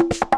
you